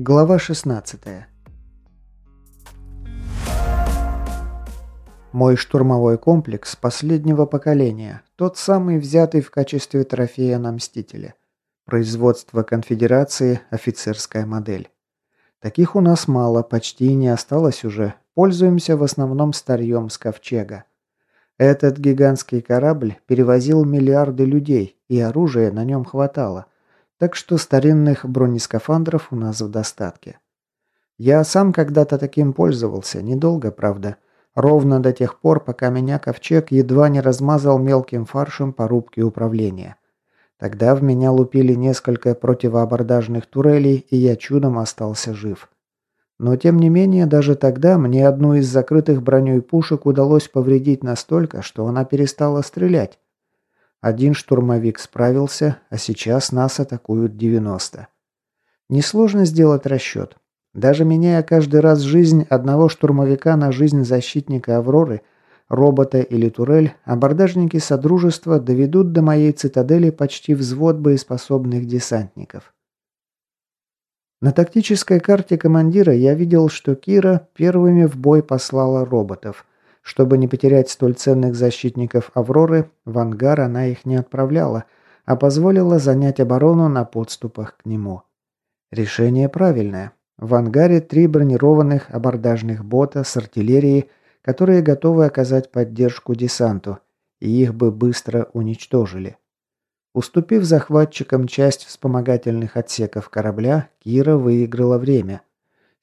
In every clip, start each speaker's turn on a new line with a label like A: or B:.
A: Глава 16 Мой штурмовой комплекс последнего поколения, тот самый взятый в качестве трофея на Мстителе. Производство конфедерации, офицерская модель. Таких у нас мало, почти не осталось уже. Пользуемся в основном старьем с ковчега. Этот гигантский корабль перевозил миллиарды людей, и оружия на нем хватало – так что старинных бронескафандров у нас в достатке. Я сам когда-то таким пользовался, недолго, правда. Ровно до тех пор, пока меня ковчег едва не размазал мелким фаршем по рубке управления. Тогда в меня лупили несколько противоабордажных турелей, и я чудом остался жив. Но тем не менее, даже тогда мне одну из закрытых броней пушек удалось повредить настолько, что она перестала стрелять. Один штурмовик справился, а сейчас нас атакуют 90. Несложно сделать расчет. Даже меняя каждый раз жизнь одного штурмовика на жизнь защитника «Авроры», робота или турель, абордажники Содружества доведут до моей цитадели почти взвод боеспособных десантников. На тактической карте командира я видел, что Кира первыми в бой послала роботов. Чтобы не потерять столь ценных защитников Авроры, в ангар она их не отправляла, а позволила занять оборону на подступах к нему. Решение правильное. В ангаре три бронированных абордажных бота с артиллерией, которые готовы оказать поддержку десанту, и их бы быстро уничтожили. Уступив захватчикам часть вспомогательных отсеков корабля, Кира выиграла время.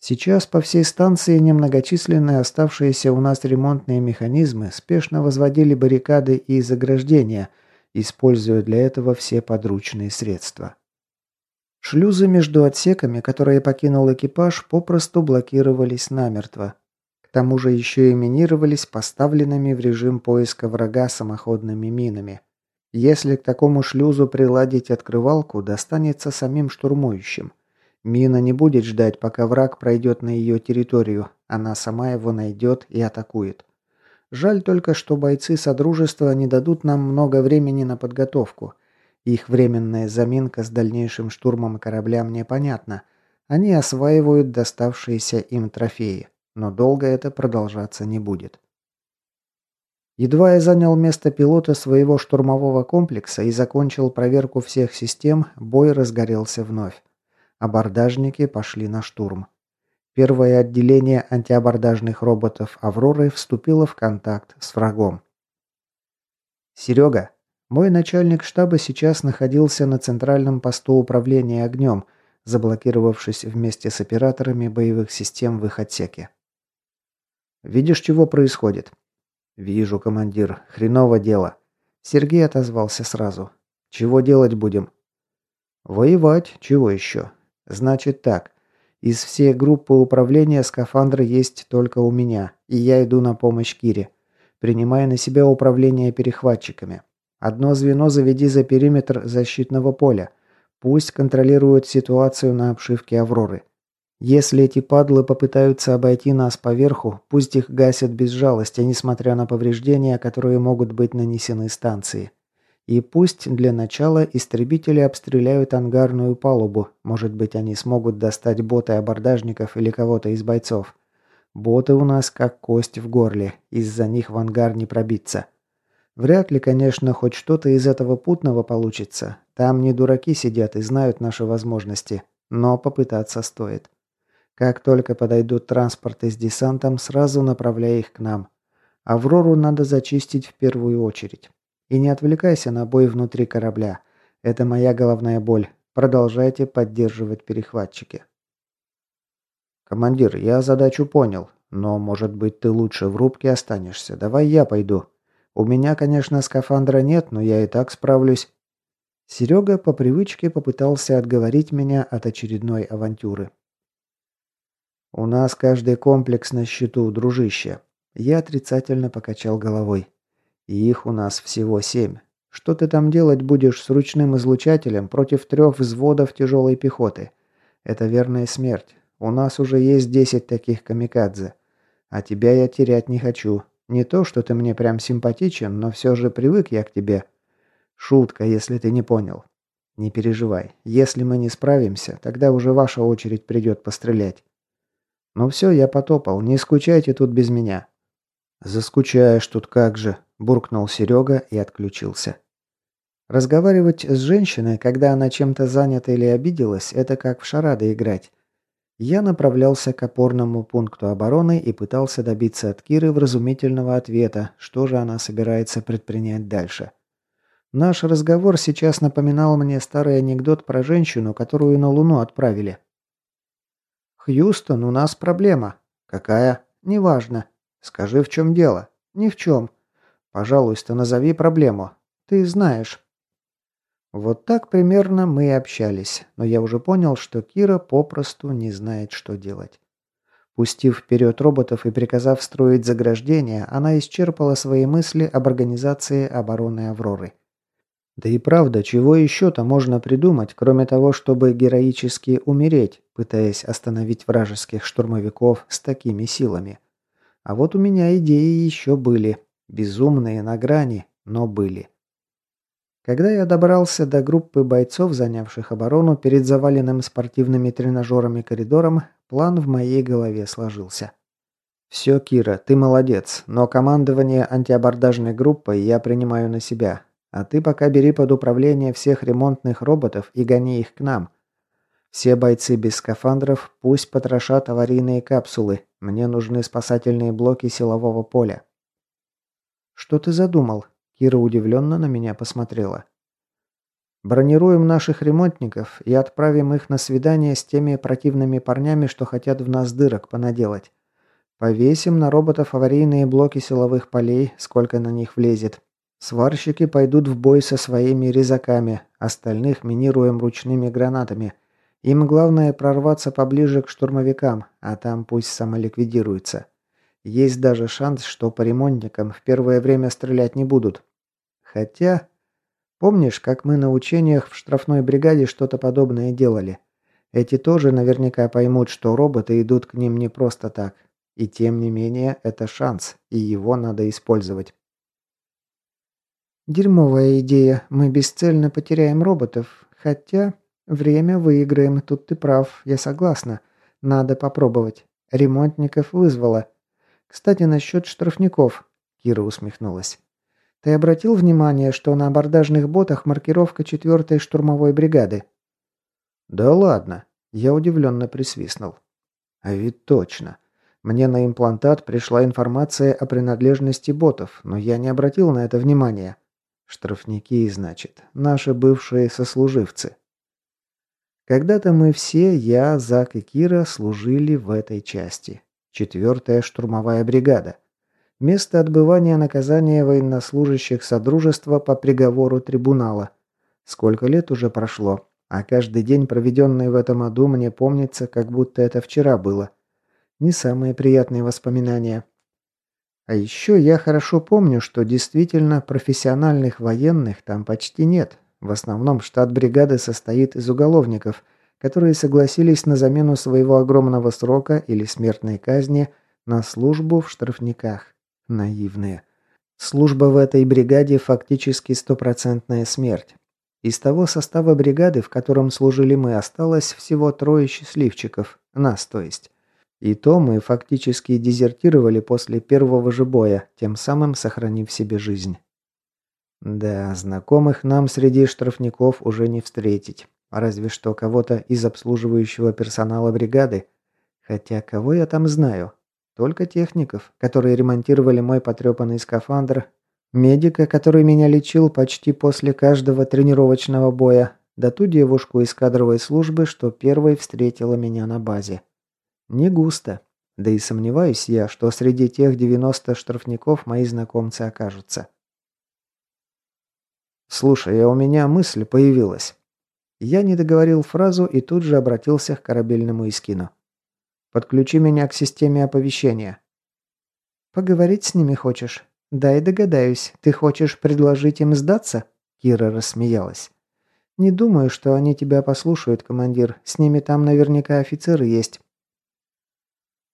A: Сейчас по всей станции немногочисленные оставшиеся у нас ремонтные механизмы спешно возводили баррикады и заграждения, используя для этого все подручные средства. Шлюзы между отсеками, которые покинул экипаж, попросту блокировались намертво. К тому же еще и минировались поставленными в режим поиска врага самоходными минами. Если к такому шлюзу приладить открывалку, достанется самим штурмующим – Мина не будет ждать, пока враг пройдет на ее территорию. Она сама его найдет и атакует. Жаль только, что бойцы Содружества не дадут нам много времени на подготовку. Их временная заминка с дальнейшим штурмом корабля мне понятна. Они осваивают доставшиеся им трофеи. Но долго это продолжаться не будет. Едва я занял место пилота своего штурмового комплекса и закончил проверку всех систем, бой разгорелся вновь. Абордажники пошли на штурм. Первое отделение антиабордажных роботов «Авроры» вступило в контакт с врагом. «Серега, мой начальник штаба сейчас находился на центральном посту управления огнем, заблокировавшись вместе с операторами боевых систем в их отсеке. «Видишь, чего происходит?» «Вижу, командир. Хреново дело». Сергей отозвался сразу. «Чего делать будем?» «Воевать. Чего еще? Значит так. Из всей группы управления скафандра есть только у меня, и я иду на помощь Кире, принимая на себя управление перехватчиками. Одно звено заведи за периметр защитного поля. Пусть контролируют ситуацию на обшивке Авроры. Если эти падлы попытаются обойти нас поверху, пусть их гасят без жалости, несмотря на повреждения, которые могут быть нанесены станции. И пусть для начала истребители обстреляют ангарную палубу, может быть они смогут достать боты абордажников или кого-то из бойцов. Боты у нас как кость в горле, из-за них в ангар не пробиться. Вряд ли, конечно, хоть что-то из этого путного получится. Там не дураки сидят и знают наши возможности, но попытаться стоит. Как только подойдут транспорты с десантом, сразу направляй их к нам. Аврору надо зачистить в первую очередь. И не отвлекайся на бой внутри корабля. Это моя головная боль. Продолжайте поддерживать перехватчики. Командир, я задачу понял, но, может быть, ты лучше в рубке останешься. Давай я пойду. У меня, конечно, скафандра нет, но я и так справлюсь. Серега по привычке попытался отговорить меня от очередной авантюры. «У нас каждый комплекс на счету, дружище». Я отрицательно покачал головой. И их у нас всего семь. Что ты там делать будешь с ручным излучателем против трех взводов тяжелой пехоты? Это верная смерть. У нас уже есть десять таких камикадзе. А тебя я терять не хочу. Не то, что ты мне прям симпатичен, но все же привык я к тебе. Шутка, если ты не понял. Не переживай. Если мы не справимся, тогда уже ваша очередь придет пострелять. Ну все, я потопал. Не скучайте тут без меня. Заскучаешь тут как же, буркнул Серега и отключился. Разговаривать с женщиной, когда она чем-то занята или обиделась, это как в шарады играть. Я направлялся к опорному пункту обороны и пытался добиться от Киры вразумительного ответа, что же она собирается предпринять дальше. Наш разговор сейчас напоминал мне старый анекдот про женщину, которую на Луну отправили. «Хьюстон, у нас проблема». «Какая?» «Неважно». «Скажи, в чем дело?» «Ни в чем». «Пожалуйста, назови проблему. Ты знаешь». Вот так примерно мы и общались, но я уже понял, что Кира попросту не знает, что делать. Пустив вперед роботов и приказав строить заграждения, она исчерпала свои мысли об организации обороны Авроры. Да и правда, чего еще-то можно придумать, кроме того, чтобы героически умереть, пытаясь остановить вражеских штурмовиков с такими силами? А вот у меня идеи еще были. Безумные на грани, но были. Когда я добрался до группы бойцов, занявших оборону перед заваленным спортивными тренажерами коридором, план в моей голове сложился. «Все, Кира, ты молодец, но командование антиабордажной группой я принимаю на себя, а ты пока бери под управление всех ремонтных роботов и гони их к нам. Все бойцы без скафандров пусть потрошат аварийные капсулы, мне нужны спасательные блоки силового поля». «Что ты задумал?» Кира удивленно на меня посмотрела. «Бронируем наших ремонтников и отправим их на свидание с теми противными парнями, что хотят в нас дырок понаделать. Повесим на роботов аварийные блоки силовых полей, сколько на них влезет. Сварщики пойдут в бой со своими резаками, остальных минируем ручными гранатами. Им главное прорваться поближе к штурмовикам, а там пусть самоликвидируются. Есть даже шанс, что по ремонтникам в первое время стрелять не будут. Хотя... Помнишь, как мы на учениях в штрафной бригаде что-то подобное делали? Эти тоже наверняка поймут, что роботы идут к ним не просто так. И тем не менее, это шанс, и его надо использовать. Дерьмовая идея. Мы бесцельно потеряем роботов. Хотя... Время выиграем, тут ты прав, я согласна. Надо попробовать. Ремонтников вызвала. Кстати, насчет штрафников. Кира усмехнулась. Ты обратил внимание, что на абордажных ботах маркировка 4-й штурмовой бригады? Да ладно, я удивленно присвистнул. А ведь точно. Мне на имплантат пришла информация о принадлежности ботов, но я не обратил на это внимания. Штрафники, значит, наши бывшие сослуживцы. Когда-то мы все, я, Зак и Кира, служили в этой части. Четвертая штурмовая бригада. Место отбывания наказания военнослужащих Содружества по приговору трибунала. Сколько лет уже прошло, а каждый день, проведенный в этом аду, мне помнится, как будто это вчера было. Не самые приятные воспоминания. А еще я хорошо помню, что действительно профессиональных военных там почти нет. В основном штат бригады состоит из уголовников – которые согласились на замену своего огромного срока или смертной казни на службу в штрафниках. Наивные. Служба в этой бригаде фактически стопроцентная смерть. Из того состава бригады, в котором служили мы, осталось всего трое счастливчиков. Нас, то есть. И то мы фактически дезертировали после первого же боя, тем самым сохранив себе жизнь. Да, знакомых нам среди штрафников уже не встретить. Разве что кого-то из обслуживающего персонала бригады. Хотя кого я там знаю? Только техников, которые ремонтировали мой потрепанный скафандр, медика, который меня лечил почти после каждого тренировочного боя, да ту девушку из кадровой службы, что первой встретила меня на базе. Не густо. Да и сомневаюсь я, что среди тех 90 штрафников мои знакомцы окажутся. «Слушай, а у меня мысль появилась». Я не договорил фразу и тут же обратился к корабельному Искину. «Подключи меня к системе оповещения». «Поговорить с ними хочешь? Дай догадаюсь, ты хочешь предложить им сдаться?» Кира рассмеялась. «Не думаю, что они тебя послушают, командир. С ними там наверняка офицеры есть».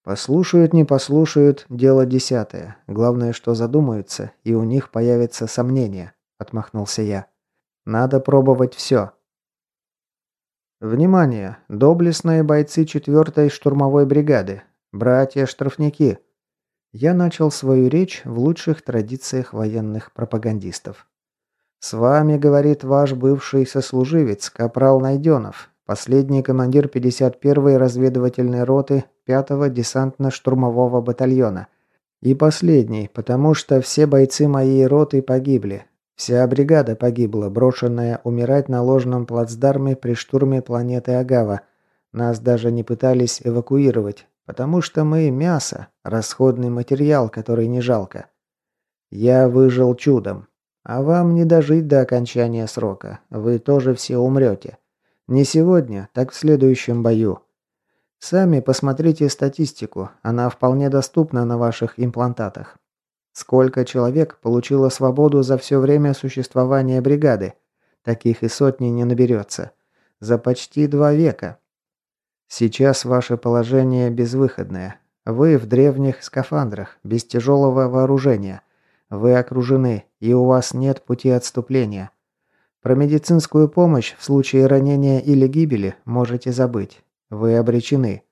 A: «Послушают, не послушают, дело десятое. Главное, что задумаются, и у них появятся сомнения», — отмахнулся я. «Надо пробовать все. Внимание! Доблестные бойцы 4-й штурмовой бригады. Братья-штрафники. Я начал свою речь в лучших традициях военных пропагандистов. «С вами, — говорит ваш бывший сослуживец, капрал Найденов, последний командир 51-й разведывательной роты 5-го десантно-штурмового батальона. И последний, потому что все бойцы моей роты погибли. Вся бригада погибла, брошенная умирать на ложном плацдарме при штурме планеты Агава. Нас даже не пытались эвакуировать, потому что мы мясо, расходный материал, который не жалко. Я выжил чудом. А вам не дожить до окончания срока. Вы тоже все умрете. Не сегодня, так в следующем бою. Сами посмотрите статистику, она вполне доступна на ваших имплантатах. Сколько человек получило свободу за все время существования бригады? Таких и сотни не наберется. За почти два века. Сейчас ваше положение безвыходное. Вы в древних скафандрах, без тяжелого вооружения. Вы окружены, и у вас нет пути отступления. Про медицинскую помощь в случае ранения или гибели можете забыть. Вы обречены.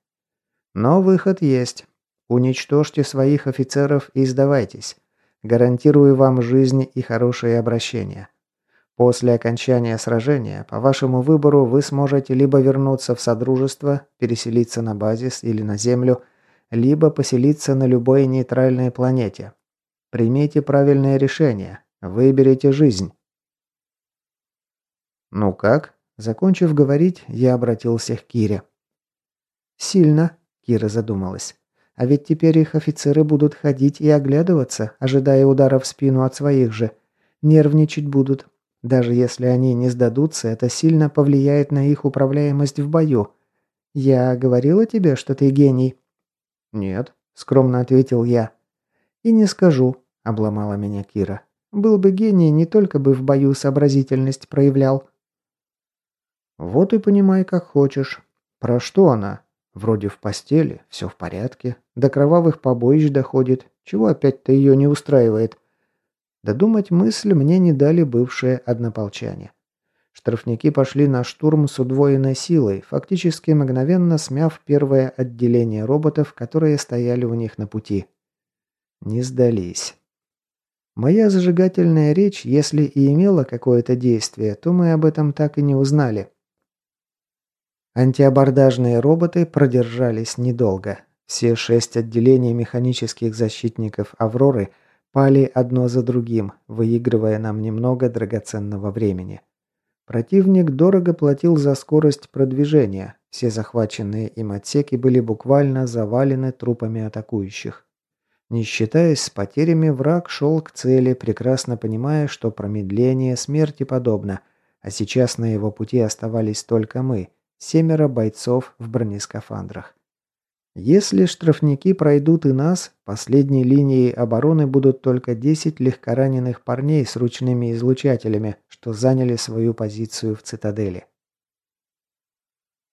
A: Но выход есть. Уничтожьте своих офицеров и сдавайтесь. Гарантирую вам жизнь и хорошее обращение. После окончания сражения, по вашему выбору, вы сможете либо вернуться в Содружество, переселиться на базис или на Землю, либо поселиться на любой нейтральной планете. Примите правильное решение. Выберите жизнь. «Ну как?» Закончив говорить, я обратился к Кире. «Сильно», — Кира задумалась. А ведь теперь их офицеры будут ходить и оглядываться, ожидая удара в спину от своих же. Нервничать будут. Даже если они не сдадутся, это сильно повлияет на их управляемость в бою. Я говорила тебе, что ты гений? Нет, скромно ответил я. И не скажу, обломала меня Кира. Был бы гений, не только бы в бою сообразительность проявлял. Вот и понимай, как хочешь. Про что она? Вроде в постели, все в порядке, до кровавых побоищ доходит, чего опять-то ее не устраивает. Додумать мысль мне не дали бывшие однополчане. Штрафники пошли на штурм с удвоенной силой, фактически мгновенно смяв первое отделение роботов, которые стояли у них на пути. Не сдались. Моя зажигательная речь, если и имела какое-то действие, то мы об этом так и не узнали. Антиабордажные роботы продержались недолго. Все шесть отделений механических защитников «Авроры» пали одно за другим, выигрывая нам немного драгоценного времени. Противник дорого платил за скорость продвижения. Все захваченные им отсеки были буквально завалены трупами атакующих. Не считаясь с потерями, враг шел к цели, прекрасно понимая, что промедление смерти подобно, а сейчас на его пути оставались только мы – семеро бойцов в бронескафандрах. Если штрафники пройдут и нас, последней линией обороны будут только 10 легкораненых парней с ручными излучателями, что заняли свою позицию в цитадели.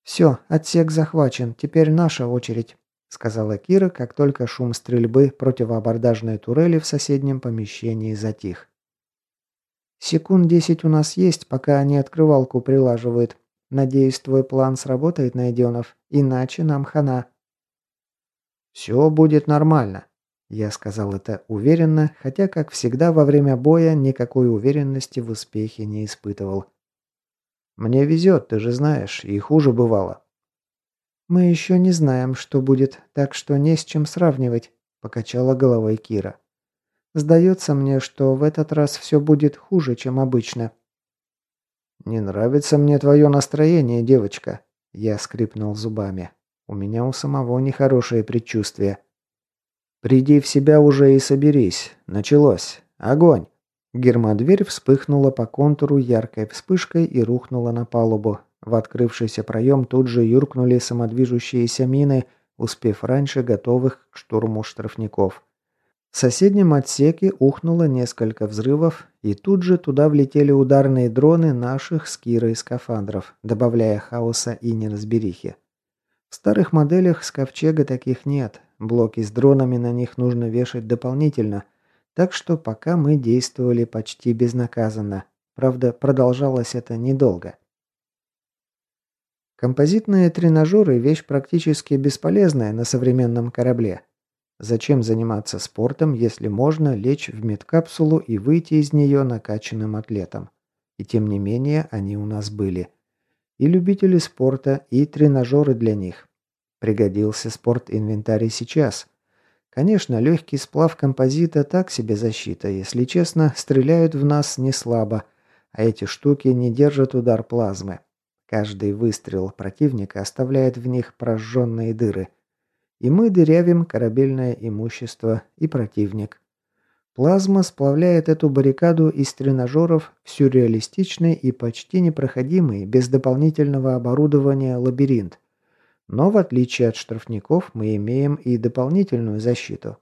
A: «Все, отсек захвачен, теперь наша очередь», — сказала Кира, как только шум стрельбы противоабордажной турели в соседнем помещении затих. «Секунд десять у нас есть, пока они открывалку прилаживают. Надеюсь, твой план сработает, Найденов, иначе нам хана». «Все будет нормально», – я сказал это уверенно, хотя, как всегда, во время боя никакой уверенности в успехе не испытывал. «Мне везет, ты же знаешь, и хуже бывало». «Мы еще не знаем, что будет, так что не с чем сравнивать», – покачала головой Кира. «Сдается мне, что в этот раз все будет хуже, чем обычно». «Не нравится мне твое настроение, девочка», – я скрипнул зубами. «У меня у самого нехорошее предчувствие». «Приди в себя уже и соберись. Началось. Огонь!» Гермодверь вспыхнула по контуру яркой вспышкой и рухнула на палубу. В открывшийся проем тут же юркнули самодвижущиеся мины, успев раньше готовых к штурму штрафников. В соседнем отсеке ухнуло несколько взрывов, и тут же туда влетели ударные дроны наших с Кирой скафандров, добавляя хаоса и неразберихи. В старых моделях с ковчега таких нет, блоки с дронами на них нужно вешать дополнительно, так что пока мы действовали почти безнаказанно. Правда, продолжалось это недолго. Композитные тренажеры – вещь практически бесполезная на современном корабле. Зачем заниматься спортом, если можно лечь в медкапсулу и выйти из нее накачанным атлетом? И тем не менее, они у нас были. И любители спорта, и тренажеры для них. Пригодился спорт-инвентарь сейчас. Конечно, легкий сплав композита так себе защита, если честно, стреляют в нас не слабо, а эти штуки не держат удар плазмы. Каждый выстрел противника оставляет в них прожженные дыры. И мы дырявим корабельное имущество и противник. Плазма сплавляет эту баррикаду из тренажеров в сюрреалистичный и почти непроходимый, без дополнительного оборудования, лабиринт. Но в отличие от штрафников, мы имеем и дополнительную защиту.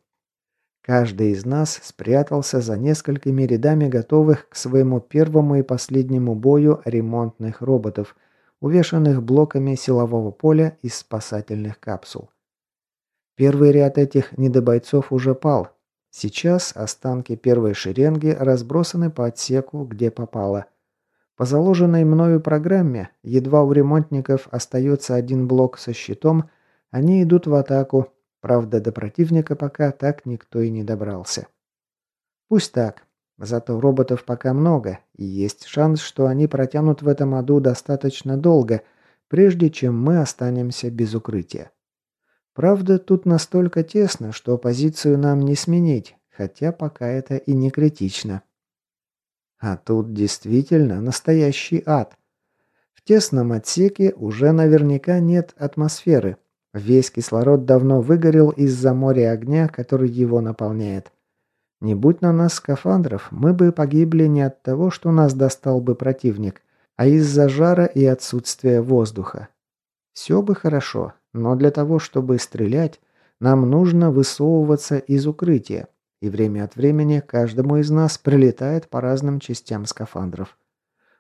A: Каждый из нас спрятался за несколькими рядами готовых к своему первому и последнему бою ремонтных роботов, увешанных блоками силового поля из спасательных капсул. Первый ряд этих недобойцов уже пал, Сейчас останки первой шеренги разбросаны по отсеку, где попало. По заложенной мною программе, едва у ремонтников остается один блок со щитом, они идут в атаку, правда до противника пока так никто и не добрался. Пусть так, зато роботов пока много, и есть шанс, что они протянут в этом аду достаточно долго, прежде чем мы останемся без укрытия. Правда, тут настолько тесно, что позицию нам не сменить, хотя пока это и не критично. А тут действительно настоящий ад. В тесном отсеке уже наверняка нет атмосферы. Весь кислород давно выгорел из-за моря огня, который его наполняет. Не будь на нас скафандров, мы бы погибли не от того, что нас достал бы противник, а из-за жара и отсутствия воздуха. Все бы хорошо, но для того, чтобы стрелять, нам нужно высовываться из укрытия, и время от времени каждому из нас прилетает по разным частям скафандров.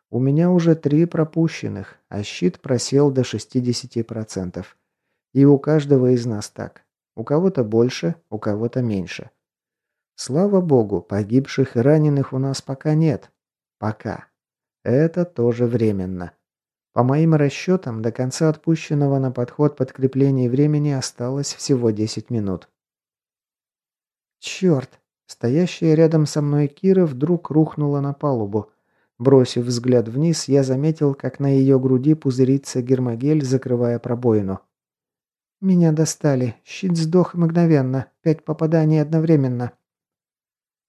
A: У меня уже три пропущенных, а щит просел до 60%. И у каждого из нас так. У кого-то больше, у кого-то меньше. Слава богу, погибших и раненых у нас пока нет. Пока. Это тоже временно. По моим расчетам, до конца отпущенного на подход подкрепления времени осталось всего 10 минут. Черт! Стоящая рядом со мной Кира вдруг рухнула на палубу. Бросив взгляд вниз, я заметил, как на ее груди пузырится гермогель, закрывая пробоину. «Меня достали. Щит сдох мгновенно. Пять попаданий одновременно».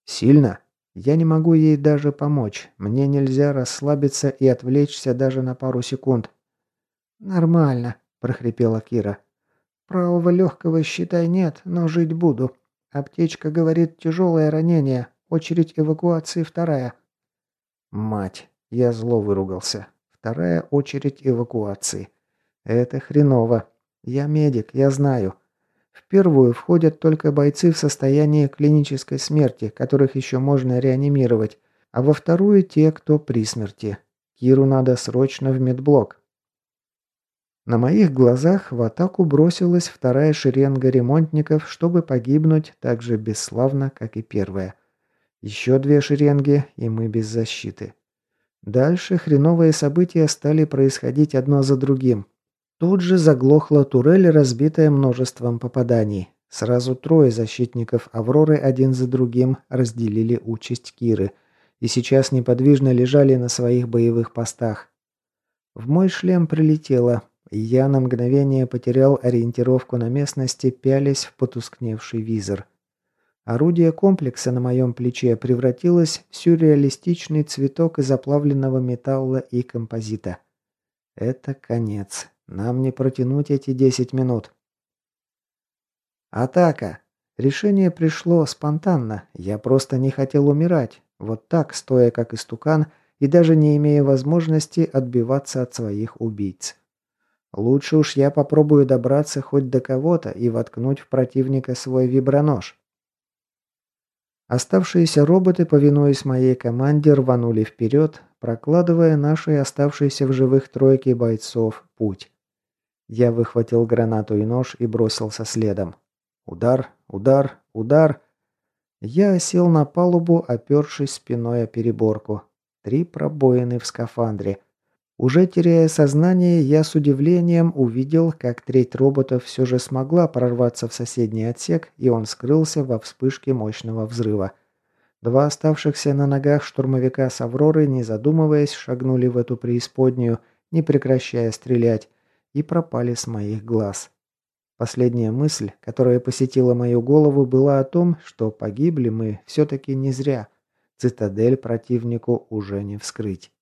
A: «Сильно?» Я не могу ей даже помочь. Мне нельзя расслабиться и отвлечься даже на пару секунд. «Нормально», – прохрипела Кира. «Правого легкого, считай, нет, но жить буду. Аптечка говорит тяжелое ранение. Очередь эвакуации вторая». «Мать!» – я зло выругался. «Вторая очередь эвакуации. Это хреново. Я медик, я знаю. В первую входят только бойцы в состоянии клинической смерти, которых еще можно реанимировать, а во вторую те, кто при смерти. Киру надо срочно в медблок. На моих глазах в атаку бросилась вторая шеренга ремонтников, чтобы погибнуть так же бесславно, как и первая. Еще две шеренги, и мы без защиты. Дальше хреновые события стали происходить одно за другим. Тут же заглохла турель, разбитая множеством попаданий. Сразу трое защитников «Авроры» один за другим разделили участь Киры и сейчас неподвижно лежали на своих боевых постах. В мой шлем прилетело, и я на мгновение потерял ориентировку на местности, пялясь в потускневший визор. Орудие комплекса на моем плече превратилось в сюрреалистичный цветок из оплавленного металла и композита. Это конец. Нам не протянуть эти 10 минут. Атака. Решение пришло спонтанно. Я просто не хотел умирать. Вот так, стоя как истукан и даже не имея возможности отбиваться от своих убийц. Лучше уж я попробую добраться хоть до кого-то и воткнуть в противника свой вибронож. Оставшиеся роботы, повинуясь моей команде, рванули вперед, прокладывая нашей оставшейся в живых тройке бойцов путь. Я выхватил гранату и нож и бросился следом. Удар, удар, удар. Я сел на палубу, опершись спиной о переборку. Три пробоины в скафандре. Уже теряя сознание, я с удивлением увидел, как треть роботов все же смогла прорваться в соседний отсек, и он скрылся во вспышке мощного взрыва. Два оставшихся на ногах штурмовика с «Авроры», не задумываясь, шагнули в эту преисподнюю, не прекращая стрелять, и пропали с моих глаз. Последняя мысль, которая посетила мою голову, была о том, что погибли мы все-таки не зря. Цитадель противнику уже не вскрыть.